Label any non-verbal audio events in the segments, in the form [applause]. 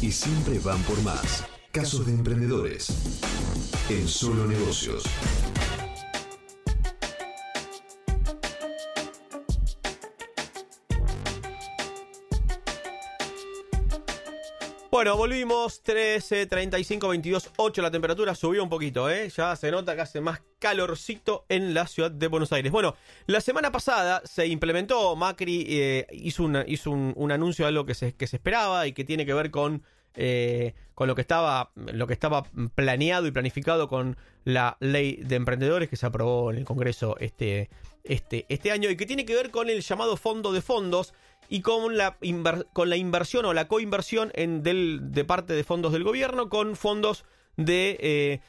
y siempre van por más. Casos de emprendedores en solo negocios. Bueno, volvimos 13, 35, 22, 8 la temperatura subió un poquito, ¿eh? Ya se nota que hace más calorcito en la ciudad de Buenos Aires. Bueno, la semana pasada se implementó, Macri eh, hizo, una, hizo un, un, anuncio de algo que se, que se esperaba y que tiene que ver con, eh, con lo, que estaba, lo que estaba planeado y planificado con la ley de emprendedores que se aprobó en el Congreso este, este, este año y que tiene que ver con el llamado fondo de fondos y con la, con la inversión o la coinversión en del, de parte de fondos del gobierno con fondos de eh,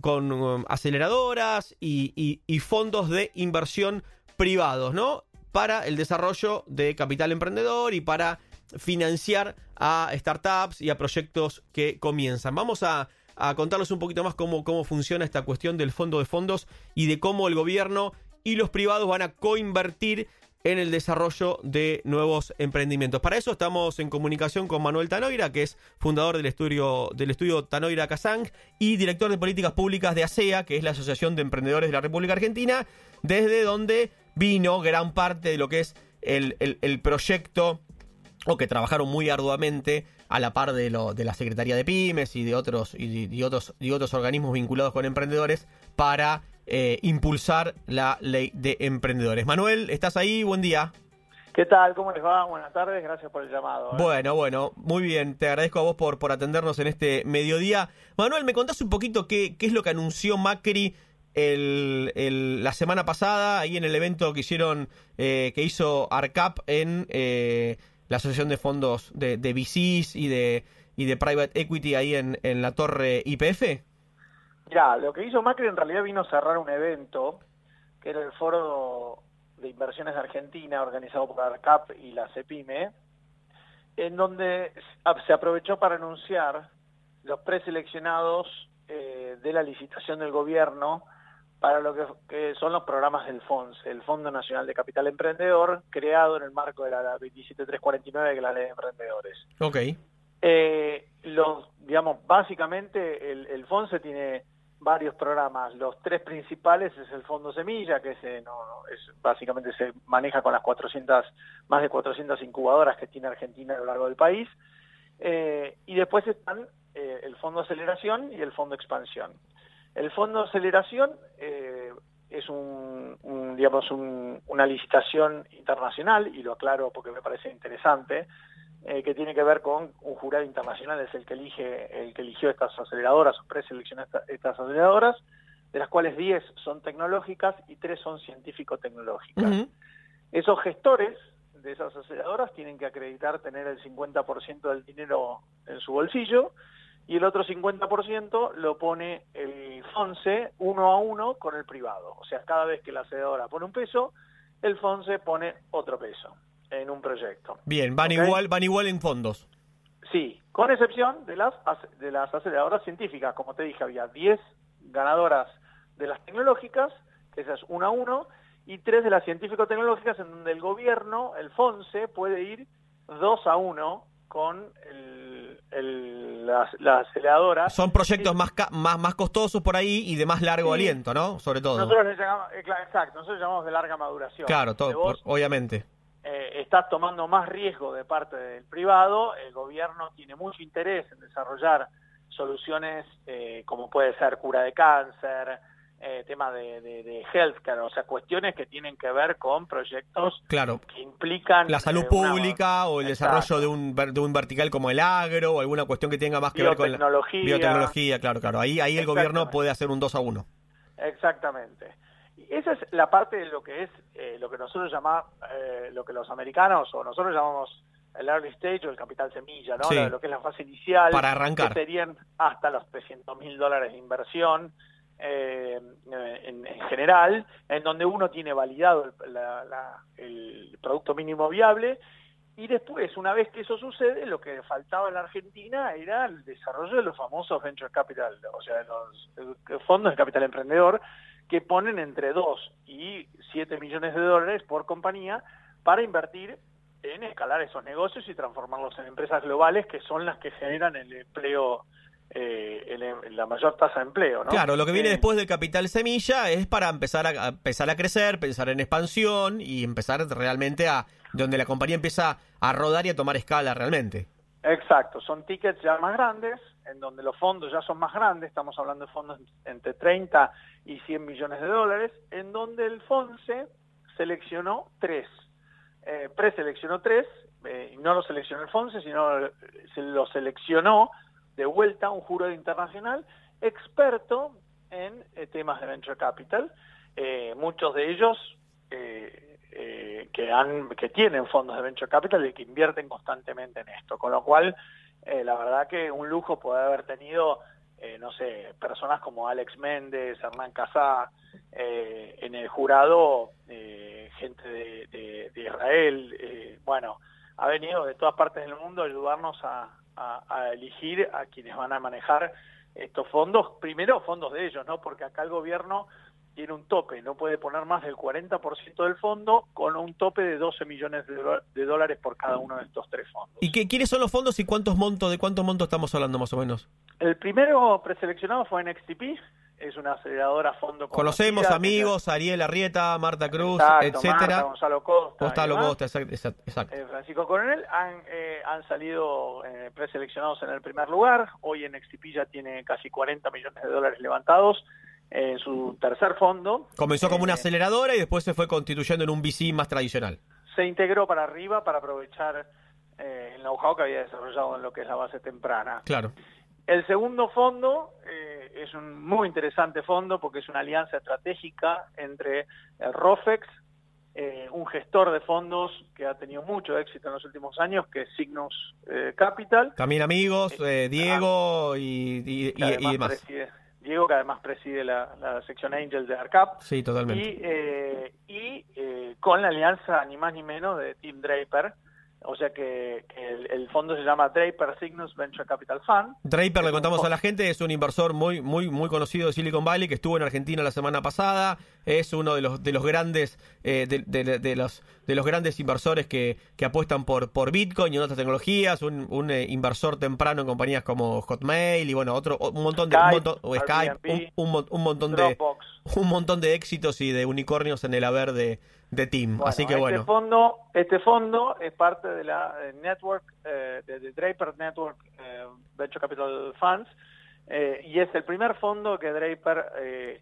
con um, aceleradoras y, y, y, fondos de inversión privados, ¿no? Para el desarrollo de capital emprendedor y para financiar a startups y a proyectos que comienzan. Vamos a, a contarles un poquito más cómo, cómo funciona esta cuestión del fondo de fondos y de cómo el gobierno y los privados van a coinvertir en el desarrollo de nuevos emprendimientos. Para eso estamos en comunicación con Manuel Tanoira, que es fundador del estudio, del estudio Tanoira Kazang y director de políticas públicas de ASEA, que es la Asociación de Emprendedores de la República Argentina, desde donde vino gran parte de lo que es el, el, el proyecto o que trabajaron muy arduamente a la par de, lo, de la Secretaría de Pymes y de otros, y, y otros, y otros organismos vinculados con emprendedores para eh, impulsar la ley de emprendedores. Manuel, ¿estás ahí? Buen día. ¿Qué tal? ¿Cómo les va? Buenas tardes, gracias por el llamado. ¿eh? Bueno, bueno, muy bien, te agradezco a vos por, por atendernos en este mediodía. Manuel, ¿me contás un poquito qué, qué es lo que anunció Macri el, el, la semana pasada, ahí en el evento que hicieron, eh, que hizo ARCAP en la Asociación de Fondos de, de VCs y de, y de Private Equity ahí en, en la torre IPF? Ya, lo que hizo Macri en realidad vino a cerrar un evento, que era el Foro de Inversiones de Argentina, organizado por ARCAP y la CEPIME, en donde se aprovechó para anunciar los preseleccionados eh, de la licitación del gobierno para lo que, que, son los programas del FONSE, el Fondo Nacional de Capital Emprendedor, creado en el marco de la 27349, que es la ley de emprendedores. Ok. Eh, los, digamos, básicamente el, el FONSE tiene varios programas. Los tres principales es el Fondo Semilla, que es, no, no, es básicamente se maneja con las 400, más de 400 incubadoras que tiene Argentina a lo largo del país. Eh, y después están eh, el Fondo Aceleración y el Fondo Expansión. El Fondo Aceleración eh, es un, un digamos, un, una licitación internacional, y lo aclaro porque me parece interesante, eh, que tiene que ver con un jurado internacional, es el que elige, el que eligió estas aceleradoras, o preseleccionó esta, estas aceleradoras, de las cuales 10 son tecnológicas y 3 son científico-tecnológicas. Uh -huh. Esos gestores de esas aceleradoras tienen que acreditar tener el 50% del dinero en su bolsillo y el otro 50% lo pone el FONSE uno a uno con el privado. O sea, cada vez que la aceleradora pone un peso, el FONSE pone otro peso en un proyecto. Bien, van ¿Okay? igual, van igual en fondos. Sí, con excepción de las de las aceleradoras científicas, como te dije, había 10 ganadoras de las tecnológicas, que esas una a uno, y tres de las científico-tecnológicas en donde el gobierno, el FONSE, puede ir dos a uno con el, el, la, la, aceleradora. Son proyectos sí. más, más, más costosos por ahí y de más largo sí. aliento, ¿no? Sobre todo. Nosotros le llamamos, eh, exacto, nosotros llamamos de larga maduración. Claro, todo, vos, por, obviamente eh, estás tomando más riesgo de parte del privado, el gobierno tiene mucho interés en desarrollar soluciones eh, como puede ser cura de cáncer, eh, tema de, de, de, healthcare, o sea, cuestiones que tienen que ver con proyectos claro. que implican... La salud pública una... o el Exacto. desarrollo de un, de un vertical como el agro o alguna cuestión que tenga más que ver con la biotecnología, claro, claro. Ahí, ahí el gobierno puede hacer un 2 a 1. Exactamente esa es la parte de lo que es eh, lo que nosotros llamamos, eh, lo que los americanos o nosotros llamamos el early stage o el capital semilla, ¿no? Sí. Lo, lo, que es la fase inicial. Para arrancar. Que serían hasta los 300 mil dólares de inversión eh, en, en, general, en donde uno tiene validado el, el producto mínimo viable. Y después, una vez que eso sucede, lo que faltaba en la Argentina era el desarrollo de los famosos venture capital, o sea, los fondos de capital emprendedor, que ponen entre 2 y 7 millones de dólares por compañía para invertir en escalar esos negocios y transformarlos en empresas globales que son las que generan el empleo, eh, el- la mayor tasa de empleo. ¿no? Claro, lo que viene Eh, después del capital semilla es para empezar a, a empezar a crecer, pensar en expansión y empezar realmente a donde la compañía empieza a rodar y a tomar escala realmente. Exacto, son tickets ya más grandes, en donde los fondos ya son más grandes, estamos hablando de fondos entre 30 y 100 millones de dólares, en donde el FONSE seleccionó tres, eh, preseleccionó tres, eh, no lo seleccionó el FONSE, sino eh, se lo seleccionó de vuelta un jurado internacional experto en eh, temas de venture capital, eh, muchos de ellos eh, que tienen fondos de venture capital y que invierten constantemente en esto, con lo cual la verdad que un lujo poder haber tenido no sé personas como Alex Méndez, Hernán Casá en el jurado, gente de, Israel, bueno ha venido de todas partes del mundo a ayudarnos a, a- a elegir a quienes van a manejar estos fondos, primero fondos de ellos, ¿no? Porque acá el gobierno tiene un tope, no puede poner más del 40% del fondo con un tope de 12 millones de, dólares por cada uno de estos tres fondos. ¿Y qué, quiénes son los fondos y cuántos montos, de cuántos montos estamos hablando más o menos? El primero preseleccionado fue NXTP, es una aceleradora fondo Conocemos amigos, Ariel Arrieta, Marta Cruz, Exacto, etcétera. Marta, Gonzalo Costa, Gonzalo exacto. exacto. Eh, Francisco Coronel han, eh, han salido eh, preseleccionados en el primer lugar. Hoy en ya tiene casi 40 millones de dólares levantados en su tercer fondo. Comenzó como una Eh, aceleradora y después se fue constituyendo en un VC más tradicional. se integró para arriba para aprovechar eh, el know-how que había desarrollado en lo que es la base temprana. Claro. El segundo fondo eh, es un muy interesante fondo porque es una alianza estratégica entre el ROFEX, eh, un gestor de fondos que ha tenido mucho éxito en los últimos años, que es eh, Capital, También amigos, eh, Diego y, y- que y- además y demás. preside- Diego, que además preside la, la sección Angel de ARCAP, Sí, totalmente. y, eh, eh, con la alianza ni más ni menos de Tim Draper, o sea que, que el, el fondo se llama Draper Cygnus Venture Capital Fund. Draper, le un contamos a la gente, es un inversor muy, muy, muy conocido de Silicon Valley que estuvo en Argentina la semana pasada. Es uno de los de los grandes eh, de, de- de los de los grandes inversores que, que apuestan por por Bitcoin y en otras tecnologías. Un, un, eh, inversor temprano en compañías como Hotmail y bueno otro un montón de un Skype, montón- o Skype, un, Airbnb, un un montón de un montón de éxitos y de unicornios en el haber de, de Team. Bueno, Así que este bueno. Fondo, este fondo es parte de la eh, network, eh, de, de Draper Network eh, Venture Capital Funds, eh, y es el primer fondo que Draper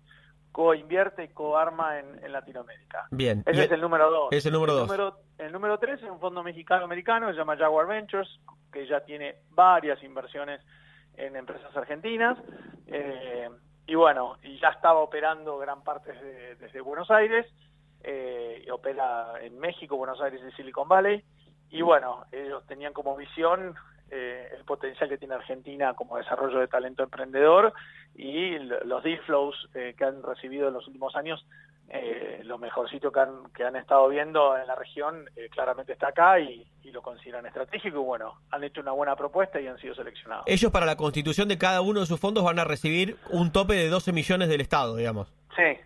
co-invierte y co-arma en, en Latinoamérica. Bien. Ese Y- es el número dos. es el número dos. Número, el número tres es un fondo mexicano-americano que se llama Jaguar Ventures, que ya tiene varias inversiones en empresas argentinas. y bueno, y ya estaba operando gran parte desde, desde Buenos Aires. Eh, y opera en México, Buenos Aires y Silicon Valley. Y bueno, ellos tenían como visión eh, el potencial que tiene Argentina como desarrollo de talento emprendedor y los deal flows eh, que han recibido en los últimos años, eh, lo mejorcito que han, que han estado viendo en la región eh, claramente está acá y, y lo consideran estratégico y bueno, han hecho una buena propuesta y han sido seleccionados. Ellos para la constitución de cada uno de sus fondos van a recibir un tope de 12 millones del Estado, digamos. Sí,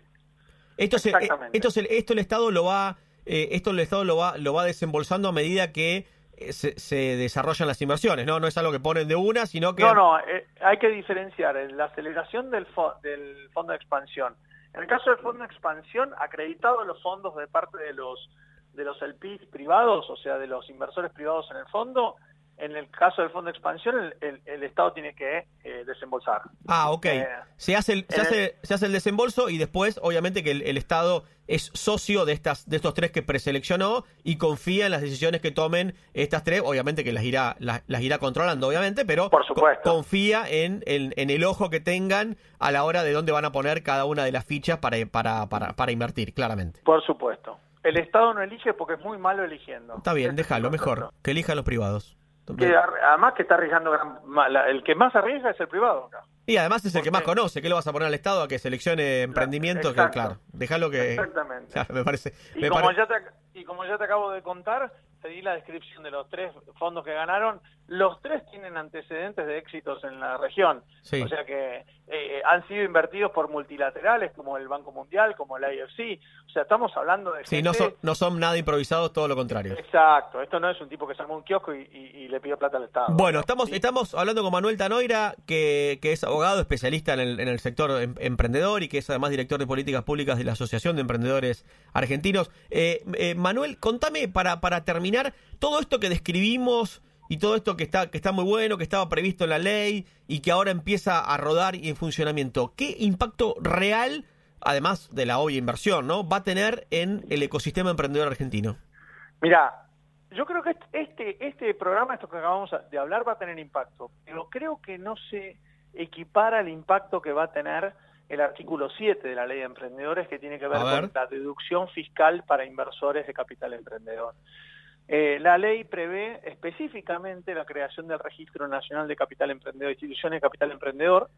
Esto, se- eh, esto, se- esto el Estado lo va, eh, esto el Estado lo va, lo va desembolsando a medida que eh, se, se desarrollan las inversiones, ¿no? No es algo que ponen de una, sino que No, no, eh, hay que diferenciar la aceleración del, fo- del fondo de expansión. En el caso del fondo de expansión, acreditado los fondos de parte de los de los LPs privados, o sea, de los inversores privados en el fondo, en el caso del fondo de expansión, el, el- el Estado tiene que eh, desembolsar. Ah, ok. Eh, se, hace el, se, en hace, se hace el desembolso y después, obviamente, que el, Estado es socio de estas de estos tres que preseleccionó y confía en las decisiones que tomen estas tres. Obviamente que las irá las, las irá controlando, obviamente, pero Por supuesto. co- confía en, en, en el ojo que tengan a la hora de dónde van a poner cada una de las fichas para, para, para, para invertir, claramente. Por supuesto. El Estado no elige porque es muy malo eligiendo. Está bien, déjalo, mejor. Que elijan los privados. Que además que está arriesgando, gran- el que más arriesga es el privado acá. Y además es el que más conoce. ¿Qué lo vas a poner al Estado a que seleccione emprendimiento? Que, exacto. claro, déjalo que... Exactamente. [laughs] Claro, me parece... Y me como, pare- ya te, y como ya te acabo de contar, te di la descripción de los tres fondos que ganaron, los tres tienen antecedentes de éxitos en la región. Sí. O sea que eh, han sido invertidos por multilaterales como el Banco Mundial, como el IFC. O sea, estamos hablando de Sí, gente... no son, no son nada improvisados, todo lo contrario. Exacto, esto no es un tipo que se armó un kiosco y, y- y le pidió plata al Estado. Bueno, estamos, Sí. estamos hablando con Manuel Tanoira, que, que es abogado especialista en el, en el sector em- emprendedor y que es además director de políticas públicas de la Asociación de Emprendedores Argentinos. Eh, eh, Manuel, contame para, para terminar todo esto que describimos y todo esto que está, que está muy bueno, que estaba previsto en la ley y que ahora empieza a rodar y en funcionamiento. ¿Qué impacto real, además de la obvia inversión, ¿no? va a tener en el ecosistema emprendedor argentino? Mira, yo creo que este, este programa, esto que acabamos de hablar, va a tener impacto, pero creo que no se equipara el impacto que va a tener el artículo 7 de la ley de emprendedores que tiene que ver. con la deducción fiscal para inversores de capital emprendedor. Eh, la ley prevé específicamente la creación del Registro Nacional de Capital Emprendedor, instituciones de capital emprendedor,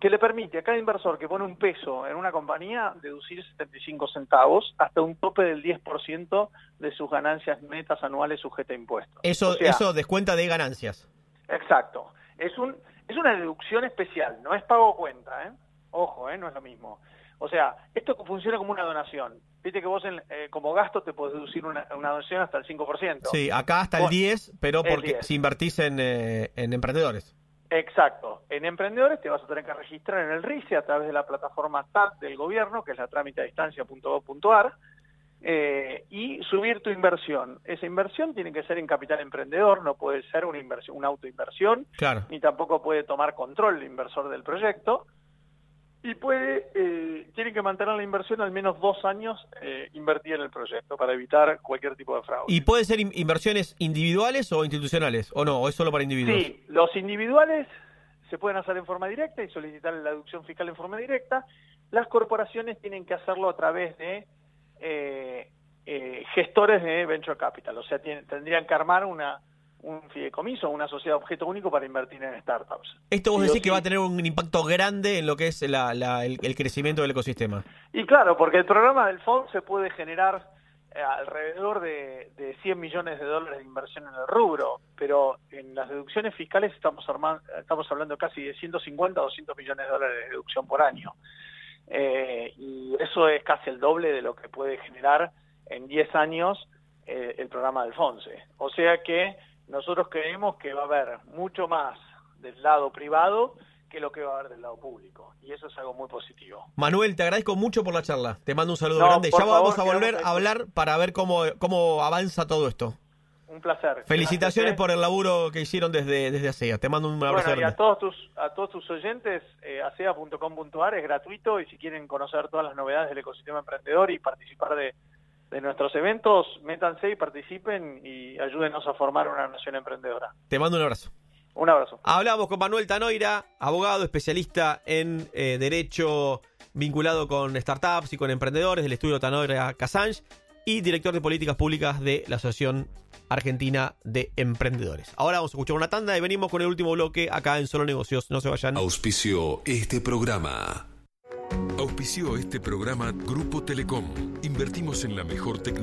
que le permite a cada inversor que pone un peso en una compañía deducir 75 centavos hasta un tope del 10% de sus ganancias netas anuales sujetas a impuestos. Eso, O sea, eso descuenta de ganancias. Exacto. Es un es una deducción especial, no es pago cuenta, ¿eh? Ojo, ¿eh? No es lo mismo. O sea, esto funciona como una donación. Viste que vos en- eh, como gasto te podés deducir una, una donación hasta el 5%. Sí, acá hasta el Bueno, 10, pero porque 10. si invertís en, eh, en emprendedores. Exacto. En emprendedores te vas a tener que registrar en el RICE a través de la plataforma TAP del gobierno, que es la trámite a distancia.gov.ar, eh, y subir tu inversión. Esa inversión tiene que ser en capital emprendedor, no puede ser una inversión, una autoinversión, Claro. ni tampoco puede tomar control el inversor del proyecto. Y puede, eh, tiene que mantener la inversión al menos dos años eh, invertida en el proyecto para evitar cualquier tipo de fraude. ¿Y pueden ser in- inversiones individuales o institucionales? ¿O no? ¿O es solo para individuos? Sí, los individuales se pueden hacer en forma directa y solicitar la deducción fiscal en forma directa. Las corporaciones tienen que hacerlo a través de eh, eh, gestores de venture capital, o sea, tienen- tendrían que armar una un fideicomiso, una sociedad objeto único para invertir en startups. Esto vos Sí decís que sí. va a tener un impacto grande en lo que es la- la- el, el crecimiento del ecosistema. Y claro, porque el programa del FOND se puede generar eh, alrededor de, de 100 millones de dólares de inversión en el rubro, pero en las deducciones fiscales estamos, arma- estamos hablando casi de 150 a 200 millones de dólares de deducción por año. Eh, y eso es casi el doble de lo que puede generar en 10 años eh, el programa del FONSE. O sea que nosotros creemos que va a haber mucho más del lado privado que lo que va a haber del lado público. Y eso es algo muy positivo. Manuel, te agradezco mucho por la charla. Te mando un saludo No, grande. Ya vamos favor, a volver a hablar para ver cómo, cómo avanza todo esto. Un placer. Felicitaciones Gracias, ¿eh? por el laburo que hicieron desde, desde ASEA. Te mando un abrazo Bueno, y grande. a todos tus a todos tus oyentes, eh, acea.com.ar es gratuito y si quieren conocer todas las novedades del ecosistema emprendedor y participar de, de nuestros eventos, métanse y participen y ayúdenos a formar una nación emprendedora. Te mando un abrazo. Un abrazo. Hablamos con Manuel Tanoira, abogado especialista en eh, derecho vinculado con startups y con emprendedores del estudio Tanoira Casange y director de políticas públicas de la Asociación Argentina de Emprendedores. Ahora vamos a escuchar una tanda y venimos con el último bloque acá en Solo Negocios. No se vayan. Auspició este programa. Este programa Grupo Telecom. Invertimos en la mejor tecnología.